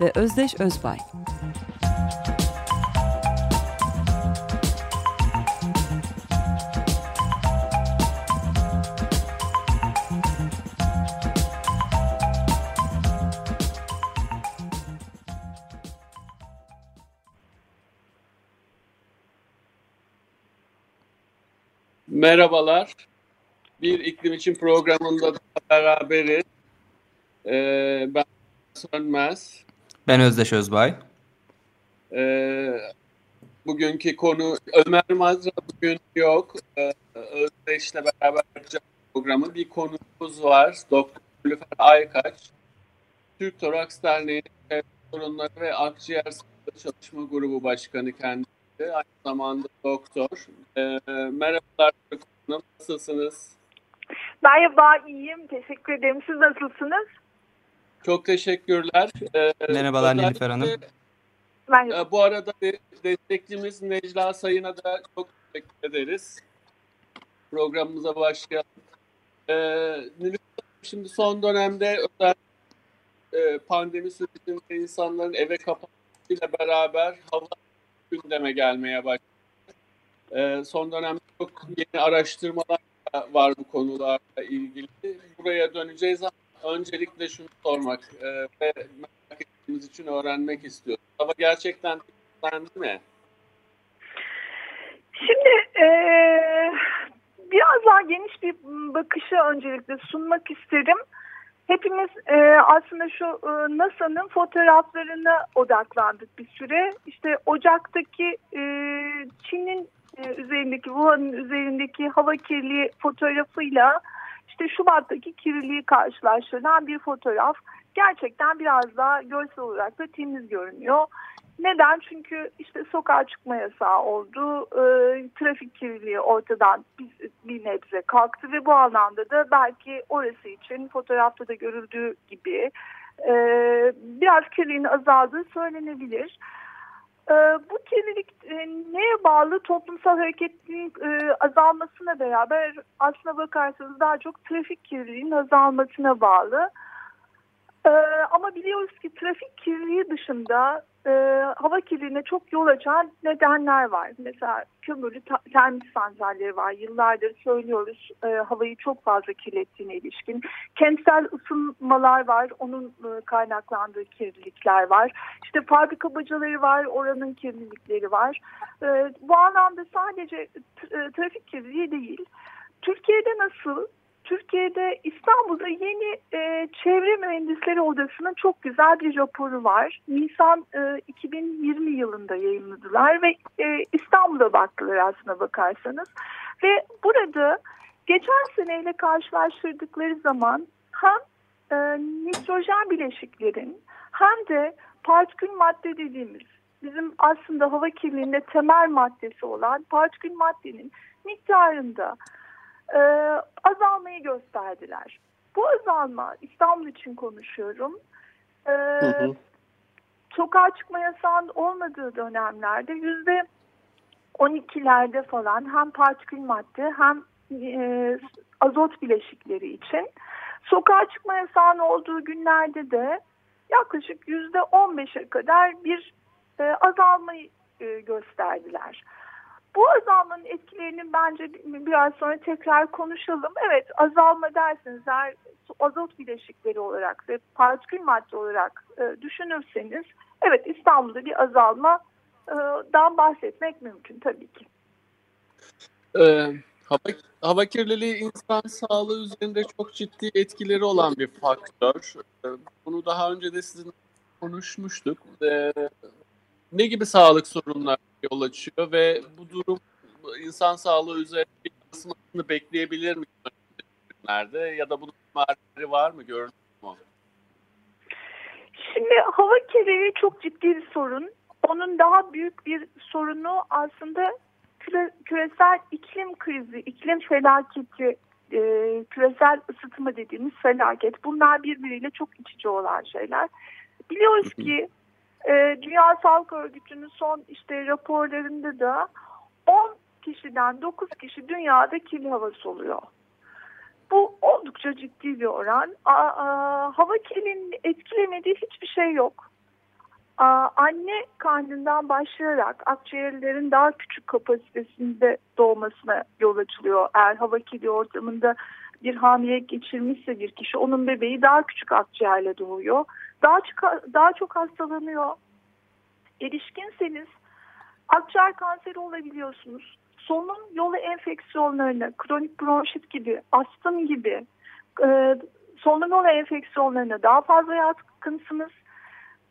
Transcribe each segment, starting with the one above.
ve Özdeş Özbay. Merhabalar. Bir iklim için programında da beraberiz. Ee, ben Sönmez. Ben Özdeş Özbay. Ee, bugünkü konu Ömer Mazra bugün yok. Ee, Özdeş'le beraber yapacağız programı. Bir konumuz var. Doktor Lüfer Aykaç. Türk Toraks Derneği'nin sorunları ve akciğer sağlığı çalışma grubu başkanı kendisi. Aynı zamanda doktor. Ee, merhabalar Hanım, nasılsınız? Merhaba, iyiyim. Teşekkür ederim. Siz nasılsınız? Çok teşekkürler. Ee, Merhabalar Nilüfer Hanım. Merhaba. e, bu arada de- destekçimiz Necla Sayın'a da çok teşekkür ederiz. Programımıza başlayalım. Ee, Nilüfer şimdi son dönemde özel e, pandemi sürecinde insanların eve kapanmasıyla beraber hava gündeme gelmeye başladı. Ee, son dönemde çok yeni araştırmalar var bu konularla ilgili. Buraya döneceğiz ama öncelikle şunu sormak e, ve merak ettiğimiz için öğrenmek istiyoruz. Hava gerçekten temizlendi mi? Şimdi eee, biraz daha geniş bir bakışı öncelikle sunmak isterim. Hepimiz eee, aslında şu eee, NASA'nın fotoğraflarına odaklandık bir süre. İşte Ocak'taki eee, Çin'in eee, üzerindeki, Wuhan'ın üzerindeki hava kirliliği fotoğrafıyla işte Şubat'taki kirliliği karşılaştırılan bir fotoğraf. Gerçekten biraz daha görsel olarak da temiz görünüyor. Neden? Çünkü işte sokağa çıkma yasağı oldu. E, trafik kirliliği ortadan bir, bir nebze kalktı ve bu anlamda da belki orası için fotoğrafta da görüldüğü gibi e, biraz kirliliğin azaldığı söylenebilir. Bu kirlilik e, neye bağlı? Toplumsal hareketin e, azalmasına beraber aslına bakarsanız daha çok trafik kirliliğinin azalmasına bağlı. Ee, ama biliyoruz ki trafik kirliliği dışında e, hava kirliliğine çok yol açan nedenler var. Mesela kömürlü termik santralleri var. Yıllardır söylüyoruz e, havayı çok fazla kirlettiğine ilişkin. Kentsel ısınmalar var. Onun e, kaynaklandığı kirlilikler var. İşte fabrika bacaları var. Oranın kirlilikleri var. E, bu anlamda sadece e, trafik kirliliği değil. Türkiye'de nasıl? Türkiye'de İstanbul'da yeni e, Çevre Mühendisleri Odası'nın çok güzel bir raporu var. Nisan e, 2020 yılında yayınladılar ve e, İstanbul'a baktılar aslına bakarsanız. Ve burada geçen seneyle karşılaştırdıkları zaman hem e, nitrojen bileşiklerin hem de partikül madde dediğimiz bizim aslında hava kirliliğinde temel maddesi olan partikül maddenin miktarında e, azalmayı gösterdiler. Bu azalma İstanbul için konuşuyorum. E, Hı hı. sokağa çıkma yasağının olmadığı dönemlerde yüzde 12'lerde falan hem partikül madde hem e, azot bileşikleri için sokağa çıkma yasağının olduğu günlerde de yaklaşık yüzde 15'e kadar bir e, azalmayı e, gösterdiler. Bu azalmanın etkilerini bence biraz sonra tekrar konuşalım. Evet azalma derseniz eğer azot bileşikleri olarak ve partikül madde olarak e, düşünürseniz evet İstanbul'da bir azalmadan bahsetmek mümkün tabii ki. Ee, hava, hava kirliliği insan sağlığı üzerinde çok ciddi etkileri olan bir faktör. Ee, bunu daha önce de sizinle konuşmuştuk. Ee, ne gibi sağlık sorunlar yol açıyor ve bu durum insan sağlığı üzerinde bir yansımasını bekleyebilir mi günlerde ya da bunun ihtimalleri var mı görünüyor mu? Şimdi hava kirliliği çok ciddi bir sorun. Onun daha büyük bir sorunu aslında küre, küresel iklim krizi, iklim felaketi, e, küresel ısıtma dediğimiz felaket. Bunlar birbiriyle çok içici olan şeyler. Biliyoruz ki e, Dünya Sağlık Örgütü'nün son işte raporlarında da 10 kişiden 9 kişi dünyada kirli hava soluyor. Bu oldukça ciddi bir oran. A, a, hava kirliliğinin etkilemediği hiçbir şey yok. A, anne karnından başlayarak akciğerlerin daha küçük kapasitesinde doğmasına yol açılıyor. Eğer hava kirli ortamında bir hamilelik geçirmişse bir kişi onun bebeği daha küçük akciğerle doğuyor. Daha, daha çok hastalanıyor. Erişkinseniz akciğer kanseri olabiliyorsunuz solunum yolu enfeksiyonlarına, kronik bronşit gibi, astım gibi e, solunum yolu enfeksiyonlarına daha fazla yatkınsınız.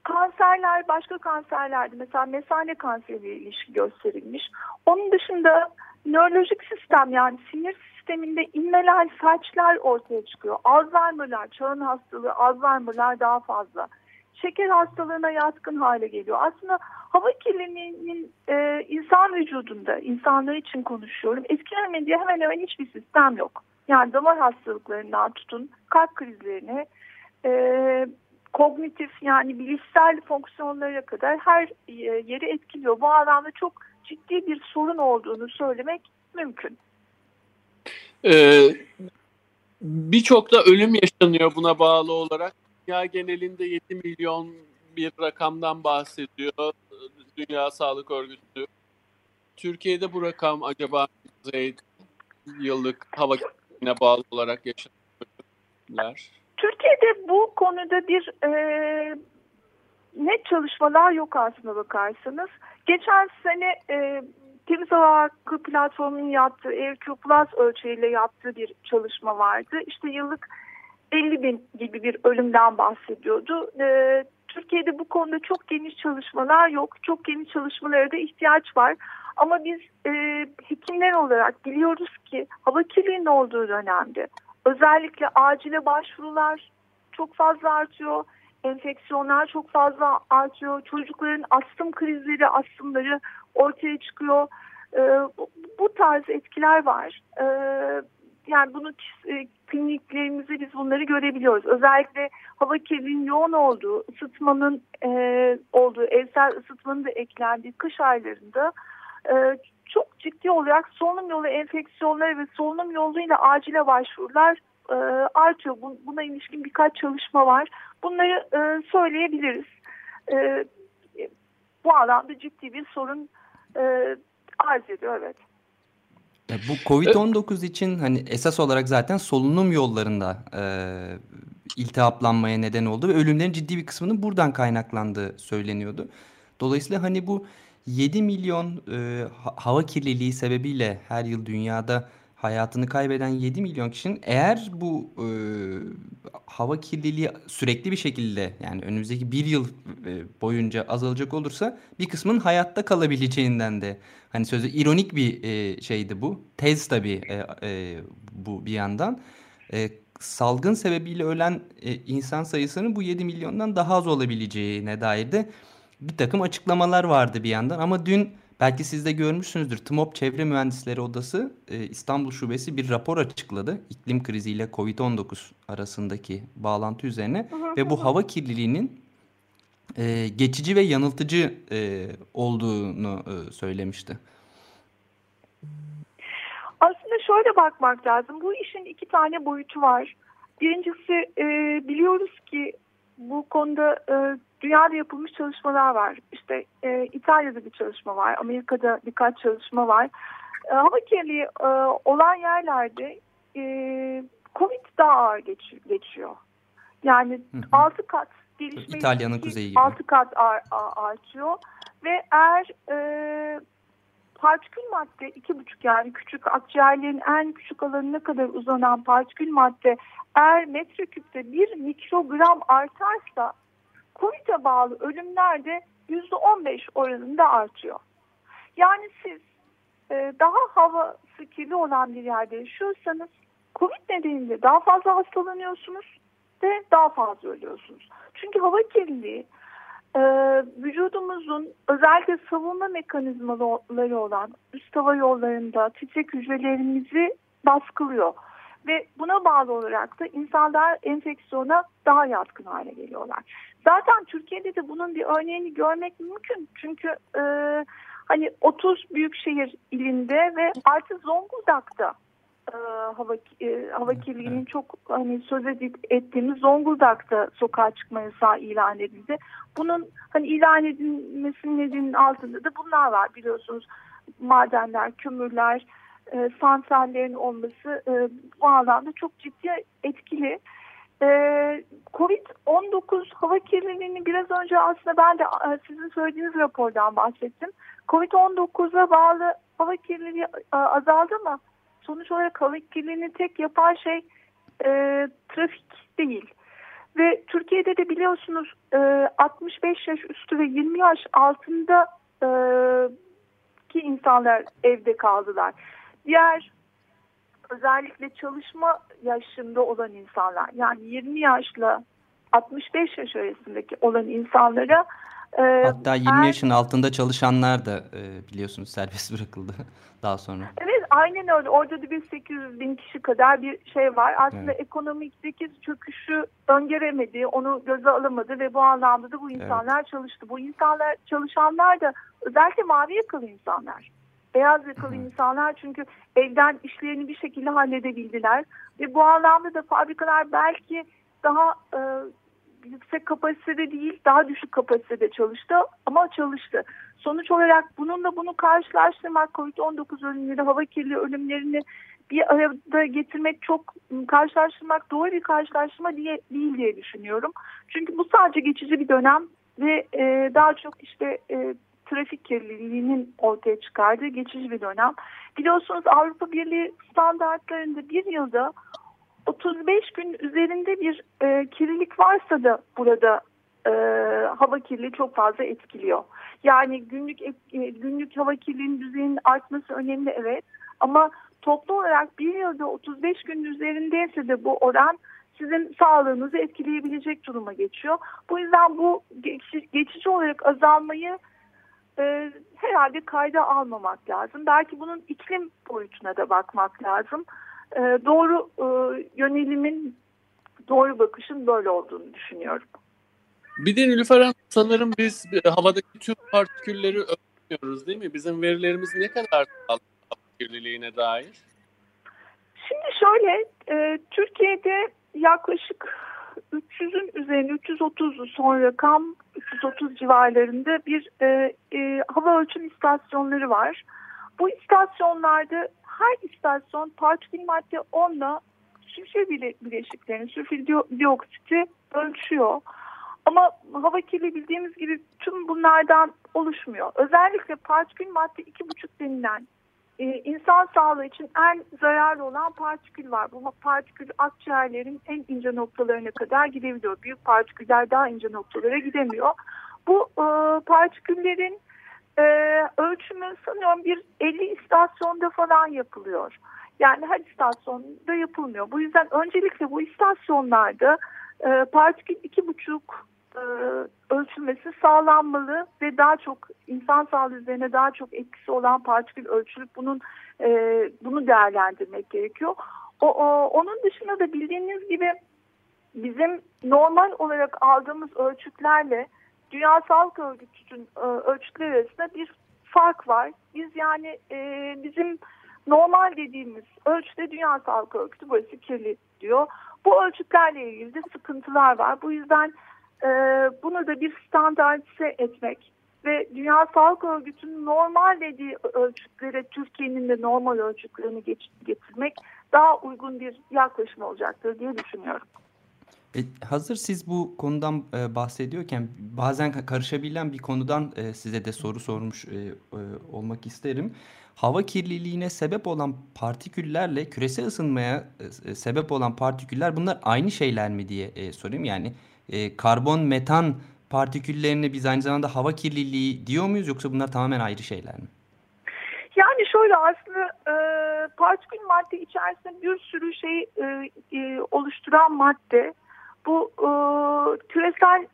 Kanserler, başka kanserlerde mesela mesane kanseriyle ilişki gösterilmiş. Onun dışında nörolojik sistem yani sinir sisteminde inmeler, felçler ortaya çıkıyor. Alzheimer'lar, çağın hastalığı, Alzheimer'lar daha fazla şeker hastalığına yatkın hale geliyor. Aslında hava kirliliğinin e, insan vücudunda, insanlar için konuşuyorum, etkilemediği hemen hemen hiçbir sistem yok. Yani damar hastalıklarından tutun, kalp krizlerine, e, kognitif yani bilişsel fonksiyonlara kadar her e, yeri etkiliyor. Bu alanda çok ciddi bir sorun olduğunu söylemek mümkün. Ee, Birçok da ölüm yaşanıyor buna bağlı olarak dünya genelinde 7 milyon bir rakamdan bahsediyor Dünya Sağlık Örgütü. Türkiye'de bu rakam acaba yıllık hava kirliliğine bağlı olarak yaşanıyor? Türkiye'de bu konuda bir e, net çalışmalar yok aslında bakarsanız. Geçen sene e, Temiz Hava Hakkı platformunun yaptığı EQ Plus ölçeğiyle yaptığı bir çalışma vardı. İşte yıllık 50 bin gibi bir ölümden bahsediyordu. E, Türkiye'de bu konuda çok geniş çalışmalar yok. Çok geniş çalışmalara da ihtiyaç var. Ama biz e, hekimler olarak biliyoruz ki hava kirliliğinin olduğu dönemde özellikle acile başvurular çok fazla artıyor. Enfeksiyonlar çok fazla artıyor. Çocukların astım krizleri, astımları ortaya çıkıyor. E, bu, tarz etkiler var. E, yani bunu e, kliniklerimizde biz bunları görebiliyoruz. Özellikle hava kirliliğinin yoğun olduğu, ısıtmanın e, olduğu, evsel ısıtmanın da eklendiği kış aylarında e, çok ciddi olarak solunum yolu enfeksiyonları ve solunum yoluyla acile başvurular e, artıyor. Buna ilişkin birkaç çalışma var. Bunları e, söyleyebiliriz. E, bu alanda ciddi bir sorun e, arz ediyor evet. Ya bu Covid-19 için hani esas olarak zaten solunum yollarında e, iltihaplanmaya neden oldu ve ölümlerin ciddi bir kısmının buradan kaynaklandığı söyleniyordu. Dolayısıyla hani bu 7 milyon e, hava kirliliği sebebiyle her yıl dünyada hayatını kaybeden 7 milyon kişinin eğer bu e, hava kirliliği sürekli bir şekilde yani önümüzdeki bir yıl e, boyunca azalacak olursa bir kısmın hayatta kalabileceğinden de hani sözü ironik bir e, şeydi bu. Tez tabii e, e, bu bir yandan. E, salgın sebebiyle ölen e, insan sayısının bu 7 milyondan daha az olabileceğine dair de bir takım açıklamalar vardı bir yandan ama dün Belki siz de görmüşsünüzdür. TMOP Çevre Mühendisleri Odası e, İstanbul Şubesi bir rapor açıkladı. İklim kriziyle COVID-19 arasındaki bağlantı üzerine. Ve bu hava kirliliğinin e, geçici ve yanıltıcı e, olduğunu e, söylemişti. Aslında şöyle bakmak lazım. Bu işin iki tane boyutu var. Birincisi e, biliyoruz ki bu konuda e, dünyada yapılmış çalışmalar var. İşte e, İtalya'da bir çalışma var, Amerika'da birkaç çalışma var. E, hava kirliliği e, olan yerlerde e, Covid daha ağır geç, geçiyor. Yani hı hı. 6 kat gelişme İtalya'nın kuzeyi gibi. 6 kat ar, ar, artıyor ve eğer e, partikül madde iki buçuk yani küçük akciğerlerin en küçük alanına kadar uzanan partikül madde eğer metreküpte bir mikrogram artarsa COVID'e bağlı ölümler de %15 oranında artıyor. Yani siz e, daha havası kirli olan bir yerde yaşıyorsanız COVID nedeniyle daha fazla hastalanıyorsunuz. ülkenizde daha fazla ölüyorsunuz. Çünkü hava kirliliği e, vücudumuzun özellikle savunma mekanizmaları olan üst hava yollarında titrek hücrelerimizi baskılıyor. Ve buna bağlı olarak da insanlar enfeksiyona daha yatkın hale geliyorlar. Zaten Türkiye'de de bunun bir örneğini görmek mümkün. Çünkü e, hani 30 büyükşehir ilinde ve artık Zonguldak'ta e, hava e, hava kirliliğinin çok hani söz ettiğimiz Zonguldak'ta sokağa çıkma yasağı ilan edildi. Bunun hani ilan edilmesinin nedeninin altında da bunlar var biliyorsunuz. Madenler, kömürler, e, santrallerin olması e, bu alanda çok ciddi etkili. E, Covid-19 hava kirliliğini biraz önce aslında ben de e, sizin söylediğiniz rapordan bahsettim. Covid-19'a bağlı hava kirliliği e, azaldı mı? sonuç olarak hava kirliliğini tek yapan şey e, trafik değil. Ve Türkiye'de de biliyorsunuz e, 65 yaş üstü ve 20 yaş altında e, ki insanlar evde kaldılar. Diğer özellikle çalışma yaşında olan insanlar yani 20 yaşla 65 yaş arasındaki olan insanlara e, Hatta 20 er, yaşın altında çalışanlar da e, biliyorsunuz serbest bırakıldı daha sonra. Evet aynen öyle. Orada da bir 800 bin kişi kadar bir şey var. Aslında evet. ekonomikteki çöküşü öngöremedi, onu göze alamadı ve bu anlamda da bu insanlar evet. çalıştı. Bu insanlar çalışanlar da özellikle mavi yakalı insanlar. Beyaz yakalı insanlar çünkü evden işlerini bir şekilde halledebildiler. Ve bu anlamda da fabrikalar belki daha e, yüksek kapasitede değil daha düşük kapasitede çalıştı ama çalıştı. Sonuç olarak bununla bunu karşılaştırmak COVID-19 ölümleri, hava kirliliği ölümlerini bir arada getirmek çok karşılaştırmak doğru bir karşılaştırma diye, değil diye düşünüyorum. Çünkü bu sadece geçici bir dönem ve e, daha çok işte e, trafik kirliliğinin ortaya çıkardığı geçici bir dönem. Biliyorsunuz Avrupa Birliği standartlarında bir yılda 35 gün üzerinde bir e, kirlilik varsa da burada e, hava kirliliği çok fazla etkiliyor. Yani günlük e, günlük hava kirliliğinin düzeyinin artması önemli evet ama toplu olarak bir yılda 35 gün üzerindeyse de bu oran sizin sağlığınızı etkileyebilecek duruma geçiyor. Bu yüzden bu geçici olarak azalmayı e, herhalde kayda almamak lazım. Belki bunun iklim boyutuna da bakmak lazım. E, doğru e, yönelimin, doğru bakışın böyle olduğunu düşünüyorum. Bir de Nilüfer Hanım sanırım biz havadaki tüm partikülleri ölçmüyoruz değil mi? Bizim verilerimiz ne kadar hava kirliliğine dair? Şimdi şöyle, e, Türkiye'de yaklaşık 300'ün üzerinde 330 son rakam 330 civarlarında bir e, e, hava ölçüm istasyonları var. Bu istasyonlarda her istasyon partikül madde 10'la sülfür bileşiklerini, sülfür dioksiti ölçüyor. Ama hava kirliliği bildiğimiz gibi tüm bunlardan oluşmuyor. Özellikle partikül madde 2,5 denilen e, insan sağlığı için en zararlı olan partikül var. Bu partikül akciğerlerin en ince noktalarına kadar gidebiliyor. Büyük partiküller daha ince noktalara gidemiyor. Bu e, partiküllerin e, ölçümü sanıyorum bir 50 istasyonda falan yapılıyor. Yani her istasyonda yapılmıyor. Bu yüzden öncelikle bu istasyonlarda e, partikül iki buçuk e, ölçülmesi sağlanmalı ve daha çok insan sağlığı üzerine daha çok etkisi olan partikül ölçülüp bunun e, bunu değerlendirmek gerekiyor. O, o, onun dışında da bildiğiniz gibi bizim normal olarak aldığımız ölçütlerle Dünya Sağlık Örgütü'nün e, ölçütleri arasında bir fark var. Biz yani e, bizim normal dediğimiz ölçüde Dünya Sağlık Örgütü burası kirli diyor. Bu ölçütlerle ilgili de sıkıntılar var. Bu yüzden e, bunu da bir standartize etmek ve Dünya Sağlık Örgütü'nün normal dediği ölçütlere Türkiye'nin de normal ölçütlerini getirmek daha uygun bir yaklaşım olacaktır diye düşünüyorum. E, hazır siz bu konudan e, bahsediyorken bazen karışabilen bir konudan e, size de soru sormuş e, e, olmak isterim. Hava kirliliğine sebep olan partiküllerle küresel ısınmaya e, sebep olan partiküller bunlar aynı şeyler mi diye e, sorayım. Yani e, karbon metan partiküllerini biz aynı zamanda hava kirliliği diyor muyuz yoksa bunlar tamamen ayrı şeyler mi? Yani şöyle aslında e, partikül madde içerisinde bir sürü şey e, e, oluşturan madde Bu e, küresel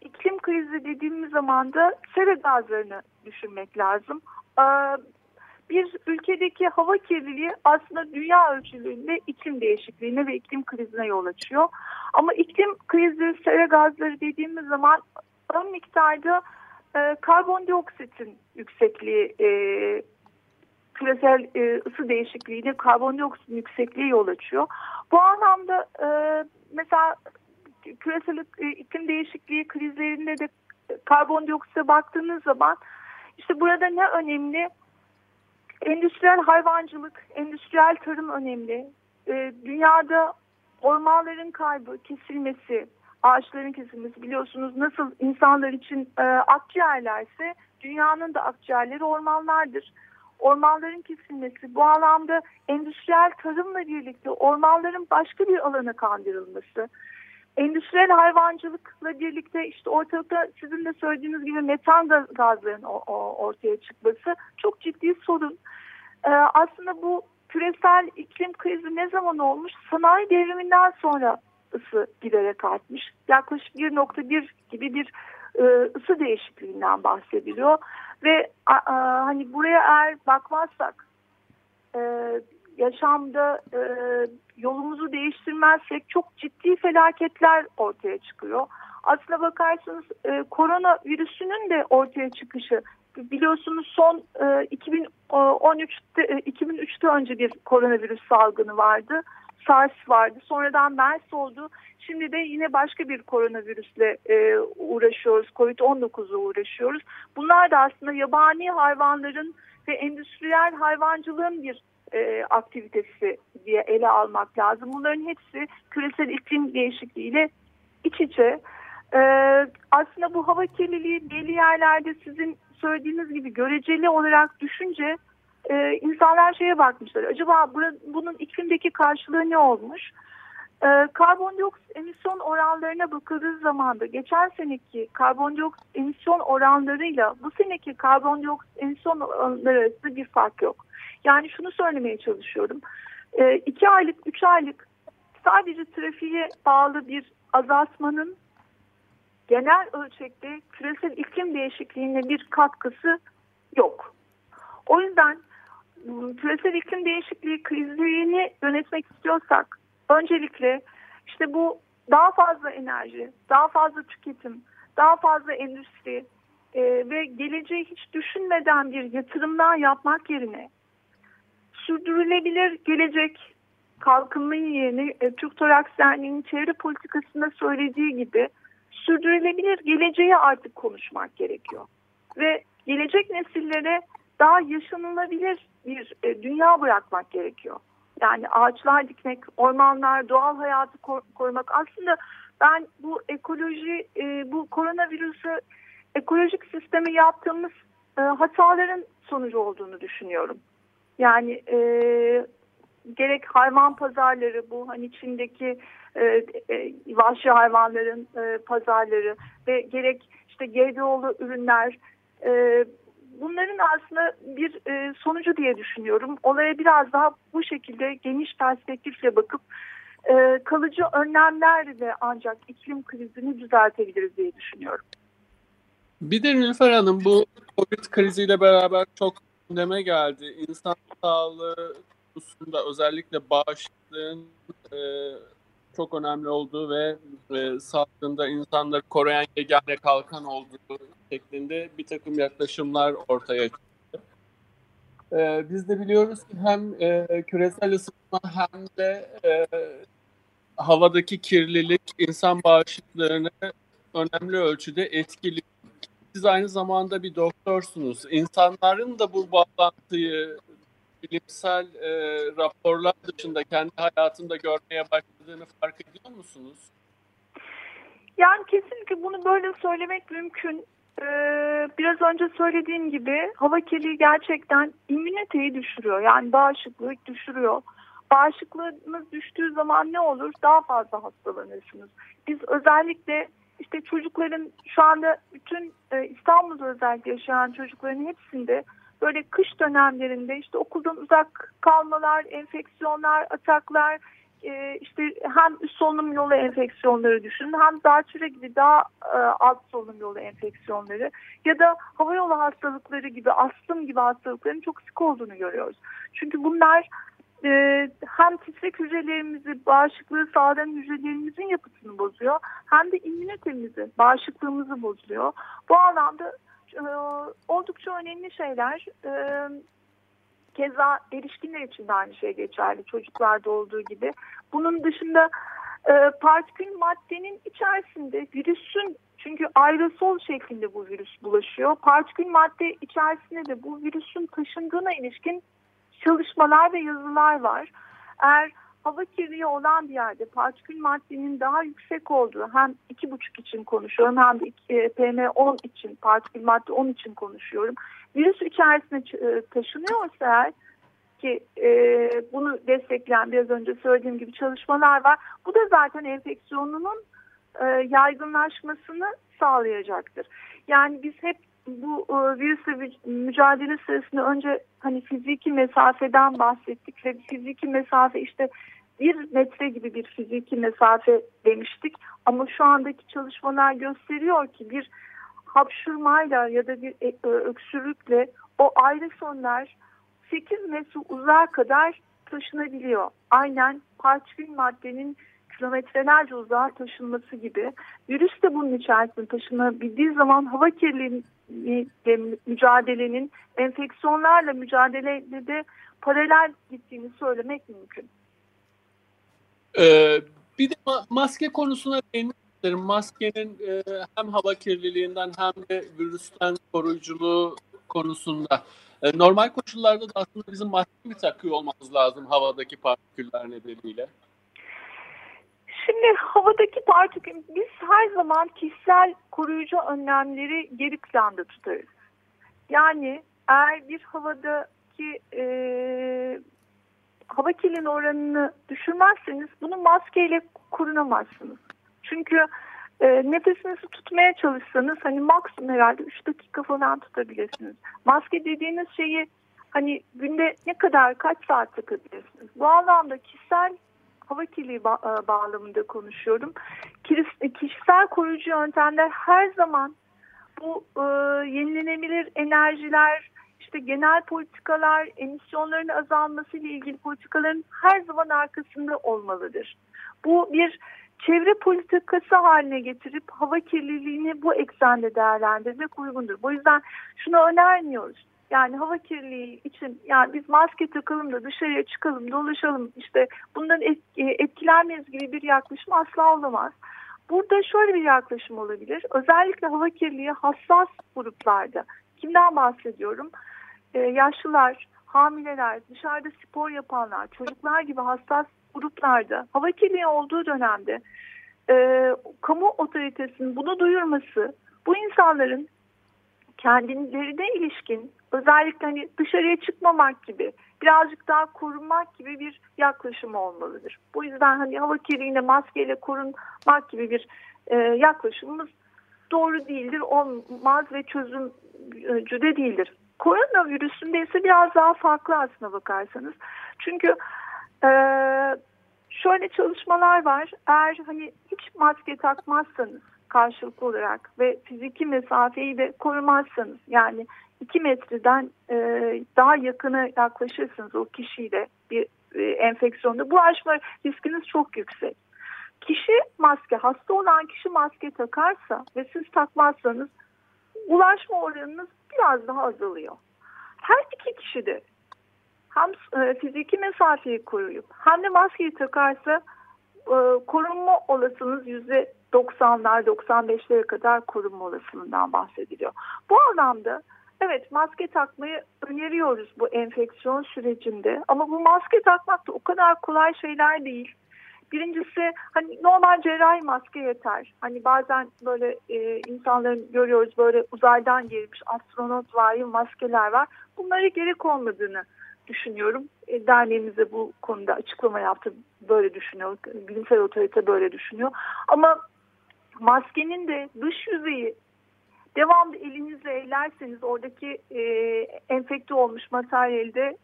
iklim krizi dediğimiz zaman da sera gazlarını düşünmek lazım. E, bir ülkedeki hava kirliliği aslında dünya ölçülüğünde iklim değişikliğine ve iklim krizine yol açıyor. Ama iklim krizi, sera gazları dediğimiz zaman ön miktarda e, karbondioksitin yüksekliği e, küresel e, ısı değişikliğine karbondioksitin yüksekliği yol açıyor. Bu anlamda e, mesela küresel e, iklim değişikliği krizlerinde de karbondioksite baktığınız zaman işte burada ne önemli? Endüstriyel hayvancılık, endüstriyel tarım önemli. E, dünyada ormanların kaybı, kesilmesi, ağaçların kesilmesi biliyorsunuz nasıl insanlar için e, akciğerlerse dünyanın da akciğerleri ormanlardır. Ormanların kesilmesi bu alanda endüstriyel tarımla birlikte ormanların başka bir alana kandırılması, endüstriyel hayvancılıkla birlikte işte ortalıkta sizin de söylediğiniz gibi metan gazlarının ortaya çıkması çok ciddi sorun. Ee, aslında bu küresel iklim krizi ne zaman olmuş? Sanayi devriminden sonra ısı giderek artmış. Yaklaşık 1.1 gibi bir e, ısı değişikliğinden bahsediliyor. Ve hani buraya eğer bakmazsak e, yaşamda e, yolumuzu değiştirmezsek çok ciddi felaketler ortaya çıkıyor. Aslına bakarsanız e, korona virüsünün de ortaya çıkışı biliyorsunuz son e, 2013'te e, 2003'te önce bir koronavirüs salgını vardı. SARS vardı. Sonradan MERS oldu. Şimdi de yine başka bir koronavirüsle e, uğraşıyoruz. Covid-19'la uğraşıyoruz. Bunlar da aslında yabani hayvanların ve endüstriyel hayvancılığın bir e, aktivitesi diye ele almak lazım. Bunların hepsi küresel iklim değişikliğiyle iç içe. E, aslında bu hava kirliliği belli yerlerde sizin söylediğiniz gibi göreceli olarak düşünce e, insanlar şeye bakmışlar. Acaba bunun iklimdeki karşılığı ne olmuş? E, karbondioksit emisyon oranlarına bakıldığı zaman da geçen seneki karbondioksit emisyon oranlarıyla bu seneki karbondioksit emisyon oranları arasında bir fark yok. Yani şunu söylemeye çalışıyorum. E, iki aylık, üç aylık sadece trafiğe bağlı bir azaltmanın genel ölçekte küresel iklim değişikliğine bir katkısı yok. O yüzden ıı, küresel iklim değişikliği krizlerini yönetmek istiyorsak öncelikle işte bu daha fazla enerji, daha fazla tüketim, daha fazla endüstri e, ve geleceği hiç düşünmeden bir yatırımlar yapmak yerine sürdürülebilir gelecek kalkınma yerini e, Türk Toraks Derneği'nin çevre politikasında söylediği gibi sürdürülebilir geleceği artık konuşmak gerekiyor. Ve gelecek nesillere daha yaşanılabilir bir e, dünya bırakmak gerekiyor. Yani ağaçlar dikmek, ormanlar, doğal hayatı korumak. Aslında ben bu ekoloji, e, bu koronavirüsü ekolojik sistemi yaptığımız hataların sonucu olduğunu düşünüyorum. Yani e, gerek hayvan pazarları bu hani Çin'deki e, e, vahşi hayvanların e, pazarları ve gerek işte GDO'lu ürünler e, bunların aslında bir e, sonucu diye düşünüyorum. Olaya biraz daha bu şekilde geniş perspektifle bakıp e, kalıcı önlemlerle ancak iklim krizini düzeltebiliriz diye düşünüyorum. Bir de Nilüfer Hanım bu Covid kriziyle beraber çok gündeme geldi. İnsan sağlığı konusunda özellikle bağışıklığın e, çok önemli olduğu ve e, salgında insanları koruyan yegane kalkan olduğu şeklinde bir takım yaklaşımlar ortaya çıktı. E, biz de biliyoruz ki hem e, küresel ısınma hem de e, havadaki kirlilik insan bağışıklığını önemli ölçüde etkiliyor. Siz aynı zamanda bir doktorsunuz. İnsanların da bu bağlantıyı bilimsel e, raporlar dışında kendi hayatında görmeye başladığını fark ediyor musunuz? Yani kesinlikle bunu böyle söylemek mümkün. Ee, biraz önce söylediğim gibi hava kirliliği gerçekten immüniteyi düşürüyor. Yani bağışıklığı düşürüyor. Bağışıklığınız düştüğü zaman ne olur? Daha fazla hastalanırsınız. Biz özellikle işte çocukların şu anda bütün e, İstanbul'da özellikle yaşayan çocukların hepsinde böyle kış dönemlerinde işte okuldan uzak kalmalar, enfeksiyonlar, ataklar, e, işte hem üst solunum yolu enfeksiyonları düşünün hem zatürre gibi daha e, alt solunum yolu enfeksiyonları ya da hava yolu hastalıkları gibi astım gibi hastalıkların çok sık olduğunu görüyoruz. Çünkü bunlar e, hem titrek hücrelerimizi, bağışıklığı sağlayan hücrelerimizin yapısını bozuyor hem de immünitemizi, bağışıklığımızı bozuyor. Bu anlamda e, oldukça önemli şeyler. E, Keza erişkinler için de aynı şey geçerli çocuklarda olduğu gibi. Bunun dışında partikül maddenin içerisinde virüsün çünkü aerosol şeklinde bu virüs bulaşıyor. Partikül madde içerisinde de bu virüsün taşındığına ilişkin çalışmalar ve yazılar var. Eğer hava kirliliği olan bir yerde partikül maddenin daha yüksek olduğu hem 2,5 için konuşuyorum hem de e, PM10 için partikül madde 10 için konuşuyorum. Virüs içerisine e, taşınıyorsa eğer ki e, bunu destekleyen biraz önce söylediğim gibi çalışmalar var. Bu da zaten enfeksiyonunun e, yaygınlaşmasını sağlayacaktır. Yani biz hep bu e, virüsle mücadele sırasında önce hani fiziki mesafeden bahsettik ve fiziki mesafe işte bir metre gibi bir fiziki mesafe demiştik. Ama şu andaki çalışmalar gösteriyor ki bir hapşurmayla ya da bir e, öksürükle o aerosonlar 8 metre uzağa kadar taşınabiliyor. Aynen partikül maddenin kilometrelerce uzağa taşınması gibi. Virüs de bunun içerisinde taşınabildiği zaman hava kirliliği mücadelenin enfeksiyonlarla mücadelede de paralel gittiğini söylemek mümkün. Ee, bir de maske konusuna değinmek. Maskenin e, hem hava kirliliğinden hem de virüsten koruyuculuğu konusunda. E, normal koşullarda da aslında bizim maske mi takıyor olmamız lazım havadaki partiküller nedeniyle? Şimdi havadaki partikül, biz her zaman kişisel koruyucu önlemleri geri planda tutarız. Yani eğer bir havadaki e, hava kirliliğinin oranını düşürmezseniz bunu maskeyle korunamazsınız. Çünkü e, nefesinizi tutmaya çalışsanız hani maksimum herhalde 3 dakika falan tutabilirsiniz. Maske dediğiniz şeyi hani günde ne kadar kaç saat takabilirsiniz? Bu anlamda kişisel hava kirliliği ba e, bağlamında konuşuyorum. Kişisel koruyucu yöntemler her zaman bu e, yenilenebilir enerjiler, işte genel politikalar, emisyonların azalması ile ilgili politikaların her zaman arkasında olmalıdır. Bu bir çevre politikası haline getirip hava kirliliğini bu eksende değerlendirmek uygundur. Bu yüzden şunu önermiyoruz. Yani hava kirliliği için yani biz maske takalım da dışarıya çıkalım, dolaşalım işte bundan etkilenmeyiz gibi bir yaklaşım asla olamaz. Burada şöyle bir yaklaşım olabilir. Özellikle hava kirliliği hassas gruplarda. Kimden bahsediyorum? Ee, yaşlılar, hamileler, dışarıda spor yapanlar, çocuklar gibi hassas gruplarda hava kirliliği olduğu dönemde e, kamu otoritesinin bunu duyurması bu insanların kendilerine ilişkin özellikle hani dışarıya çıkmamak gibi birazcık daha korunmak gibi bir yaklaşım olmalıdır. Bu yüzden hani hava kirliliğine maskeyle korunmak gibi bir e, yaklaşımımız doğru değildir, olmaz ve çözümcü de değildir. Koronavirüsünde ise biraz daha farklı aslına bakarsanız. Çünkü ee, şöyle çalışmalar var. Eğer hani hiç maske takmazsanız karşılıklı olarak ve fiziki mesafeyi de korumazsanız yani 2 metreden e, daha yakına yaklaşırsınız o kişiyle bir e, enfeksiyonda bulaşma riskiniz çok yüksek. Kişi maske, hasta olan kişi maske takarsa ve siz takmazsanız ulaşma oranınız biraz daha azalıyor. Her iki kişi de hem e, fiziki mesafeyi koruyup hem de maskeyi takarsa e, korunma olasılığınız yüzde 90'lar 95'lere kadar korunma olasılığından bahsediliyor. Bu anlamda evet maske takmayı öneriyoruz bu enfeksiyon sürecinde ama bu maske takmak da o kadar kolay şeyler değil. Birincisi hani normal cerrahi maske yeter. Hani bazen böyle e, insanların görüyoruz böyle uzaydan gelmiş astronot vari maskeler var. Bunlara gerek olmadığını düşünüyorum. E, derneğimize bu konuda açıklama yaptı. Böyle düşünüyor. Bilimsel otorite böyle düşünüyor. Ama maskenin de dış yüzeyi devamlı elinizle ellerseniz oradaki e, enfekte olmuş materyalde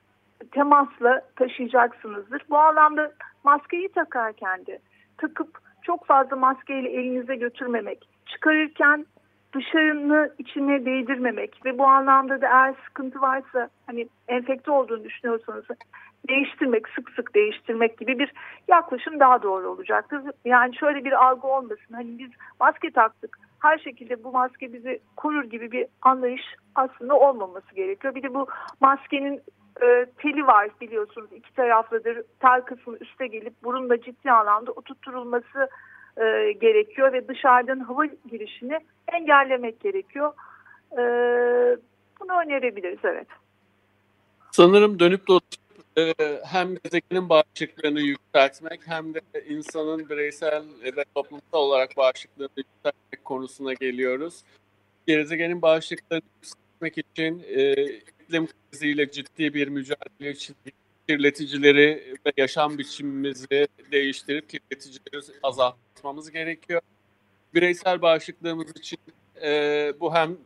temasla taşıyacaksınızdır. Bu anlamda maskeyi takarken de takıp çok fazla maskeyle elinize götürmemek, çıkarırken dışarını içine değdirmemek ve bu anlamda da eğer sıkıntı varsa hani enfekte olduğunu düşünüyorsanız değiştirmek, sık sık değiştirmek gibi bir yaklaşım daha doğru olacaktır. Yani şöyle bir algı olmasın. Hani biz maske taktık. Her şekilde bu maske bizi korur gibi bir anlayış aslında olmaması gerekiyor. Bir de bu maskenin e, teli var biliyorsunuz iki taraflıdır. Tel kısmı üste gelip burunla ciddi anlamda oturtulması e, gerekiyor ve dışarıdan hava girişini engellemek gerekiyor. E, bunu önerebiliriz evet. Sanırım dönüp dolaşıp e, hem gezegenin bağışıklığını yükseltmek hem de insanın bireysel ve toplumsal olarak bağışıklığını yükseltmek konusuna geliyoruz. Gezegenin bağışıklığını yükseltmek için e, iklim kriziyle ciddi bir mücadele için kirleticileri ve yaşam biçimimizi değiştirip kirleticileri azaltmamız gerekiyor. Bireysel bağışıklığımız için e, bu hem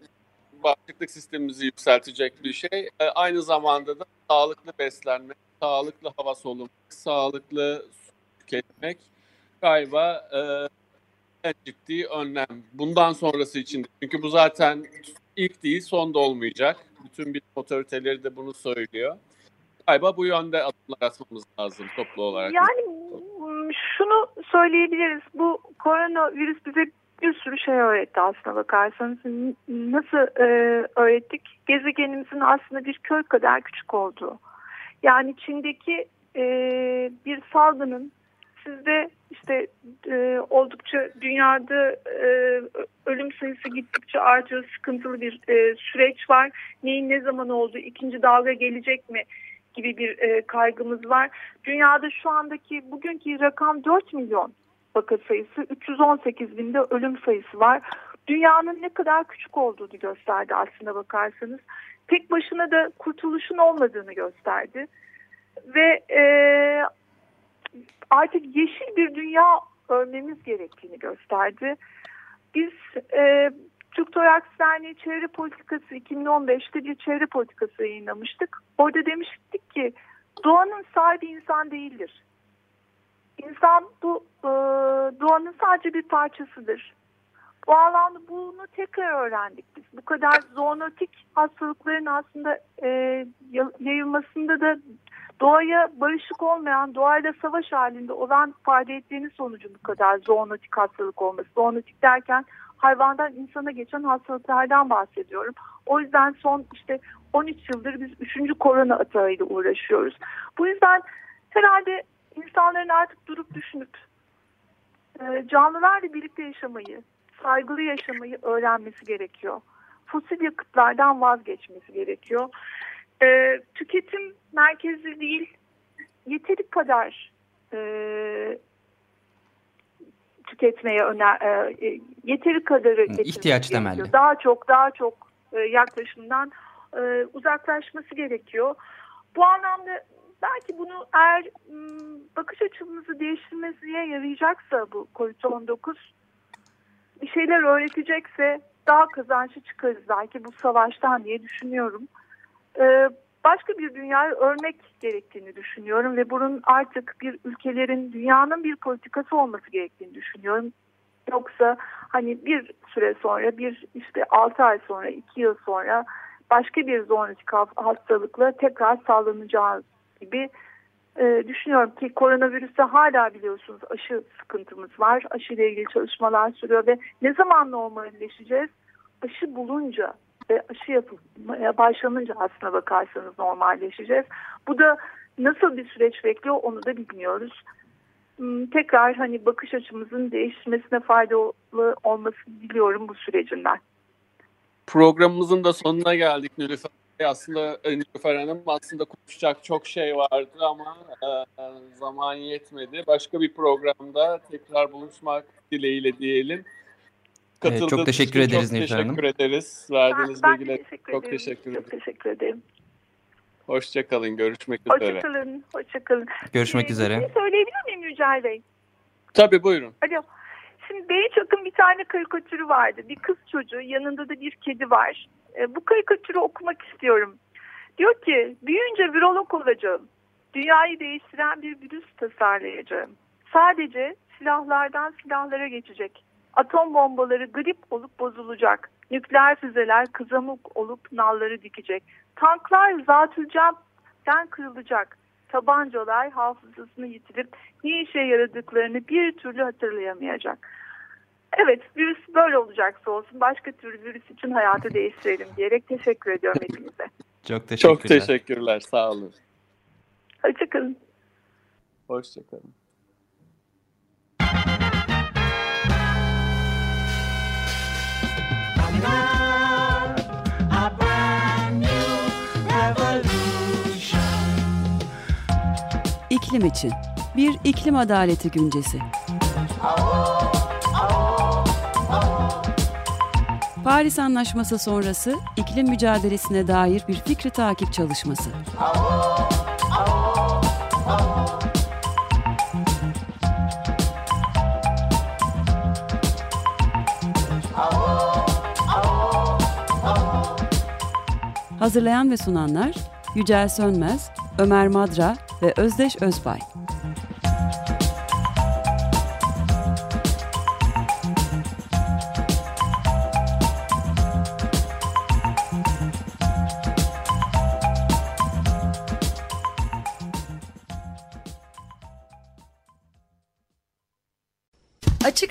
bağışıklık sistemimizi yükseltecek bir şey. E, aynı zamanda da sağlıklı beslenmek, sağlıklı hava solumak, sağlıklı su tüketmek galiba e, en ciddi önlem. Bundan sonrası için. Çünkü bu zaten ilk değil son da olmayacak. Bütün bir otoriteleri de bunu söylüyor. Galiba bu yönde adımlar atmamız lazım toplu olarak. Yani şunu söyleyebiliriz. Bu koronavirüs bize bir sürü şey öğretti aslına bakarsanız. Nasıl e, öğrettik? Gezegenimizin aslında bir köy kadar küçük olduğu. Yani Çin'deki e, bir salgının sizde işte e, oldukça dünyada e, ölüm sayısı gittikçe artıyor, sıkıntılı bir e, süreç var. Neyin ne zaman olduğu, ikinci dalga gelecek mi gibi bir e, kaygımız var. Dünyada şu andaki bugünkü rakam 4 milyon vaka sayısı, 318 binde ölüm sayısı var. Dünyanın ne kadar küçük olduğunu gösterdi aslında bakarsanız. Tek başına da kurtuluşun olmadığını gösterdi. Ve e, artık yeşil bir dünya örmemiz gerektiğini gösterdi. Biz e, Türk Toraks Derneği Çevre Politikası 2015'te bir çevre politikası yayınlamıştık. Orada demiştik ki doğanın sahibi insan değildir. İnsan bu e, doğanın sadece bir parçasıdır. Bu alanda bunu tekrar öğrendik biz. Bu kadar zoonotik hastalıkların aslında e, yayılmasında da doğaya barışık olmayan, doğayla savaş halinde olan faaliyetlerinin sonucu bu kadar zoonotik hastalık olması. Zoonotik derken hayvandan insana geçen hastalıklardan bahsediyorum. O yüzden son işte 13 yıldır biz 3. korona atağıyla uğraşıyoruz. Bu yüzden herhalde insanların artık durup düşünüp e, canlılarla birlikte yaşamayı, saygılı yaşamayı öğrenmesi gerekiyor. Fosil yakıtlardan vazgeçmesi gerekiyor. E, tüketim merkezli değil, yeteri kadar e, tüketmeye öner, e, e yeteri kadarı ihtiyaç temelli. Daha çok daha çok e, yaklaşımdan e, uzaklaşması gerekiyor. Bu anlamda belki bunu eğer bakış açımızı değiştirmesiye yarayacaksa bu COVID-19 bir şeyler öğretecekse daha kazançlı çıkarız belki bu savaştan diye düşünüyorum. Başka bir dünyayı örmek gerektiğini düşünüyorum ve bunun artık bir ülkelerin dünyanın bir politikası olması gerektiğini düşünüyorum. Yoksa hani bir süre sonra bir işte 6 ay sonra 2 yıl sonra başka bir zoonotik hastalıkla tekrar sağlanacağız gibi e, düşünüyorum ki koronavirüste hala biliyorsunuz aşı sıkıntımız var. Aşı ile ilgili çalışmalar sürüyor ve ne zaman normalleşeceğiz? Aşı bulunca ve aşı yapılmaya başlanınca aslına bakarsanız normalleşeceğiz. Bu da nasıl bir süreç bekliyor onu da bilmiyoruz. Hmm, tekrar hani bakış açımızın değişmesine faydalı olmasını diliyorum bu sürecinden. Programımızın da sonuna geldik Nilüfer. Aslında Nilüfer Hanım aslında konuşacak çok şey vardı ama e, zaman yetmedi. Başka bir programda tekrar buluşmak dileğiyle diyelim. Evet, çok teşekkür ederiz çok Nilüfer Hanım. Teşekkür ederiz. Verdiğiniz ben, bilgiler teşekkür çok ederim. teşekkür ederim. Çok teşekkür ederim. Hoşçakalın. Görüşmek üzere. Hoşçakalın. Hoşçakalın. Görüşmek ee, üzere. Bir şey söyleyebilir miyim Yücel Bey? Tabii buyurun. Alo. Şimdi Beyçak'ın bir tane karikatürü vardı. Bir kız çocuğu yanında da bir kedi var. E, bu karikatürü okumak istiyorum. Diyor ki büyüyünce virolog olacağım. Dünyayı değiştiren bir virüs tasarlayacağım. Sadece silahlardan silahlara geçecek. Atom bombaları grip olup bozulacak. Nükleer füzeler kızamık olup nalları dikecek. Tanklar zatülcemden kırılacak. Tabancalar hafızasını yitirip ne işe yaradıklarını bir türlü hatırlayamayacak. Evet virüs böyle olacaksa olsun başka türlü virüs için hayatı değiştirelim diyerek teşekkür ediyorum hepinize. Çok teşekkürler. Çok teşekkürler. Sağ olun. Hoşçakalın. Hoşçakalın. İklim için bir iklim adaleti güncesi. Paris Anlaşması sonrası iklim mücadelesine dair bir fikri takip çalışması. Hazırlayan ve sunanlar Yücel Sönmez, Ömer Madra ve Özdeş Özbay.